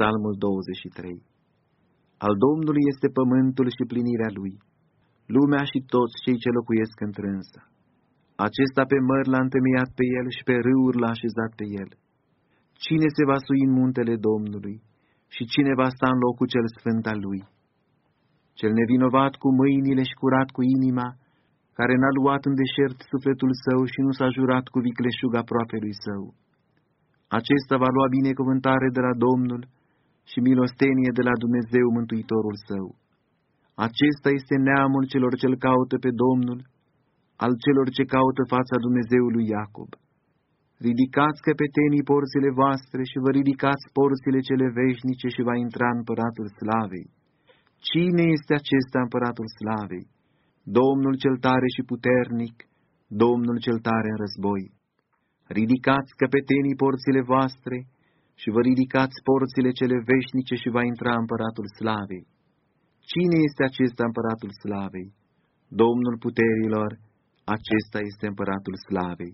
Psalmul 23 Al Domnului este pământul și plinirea lui, lumea și toți cei ce locuiesc întrânsa. Acesta pe măr l-a întemeiat pe el și pe râuri l-a așezat pe el. Cine se va sui în muntele Domnului și cine va sta în locul cel sfânt al lui? Cel nevinovat cu mâinile și curat cu inima, care n-a luat în deșert sufletul său și nu s-a jurat cu vicleșug aproape lui său. Acesta va lua binecuvântare de la Domnul și milostenie de la Dumnezeu Mântuitorul său. Acesta este neamul celor ce-L caută pe Domnul, al celor ce caută fața Dumnezeului Iacob. Ridicați căpetenii porțile voastre și vă ridicați porțile cele veșnice și va intra împăratul slavei. Cine este acesta împăratul slavei? Domnul cel tare și puternic, Domnul cel tare în război. Ridicați căpetenii porțile voastre și vă ridicați porțile cele veșnice și va intra împăratul slavei. Cine este acesta împăratul slavei? Domnul puterilor, acesta este împăratul slavei.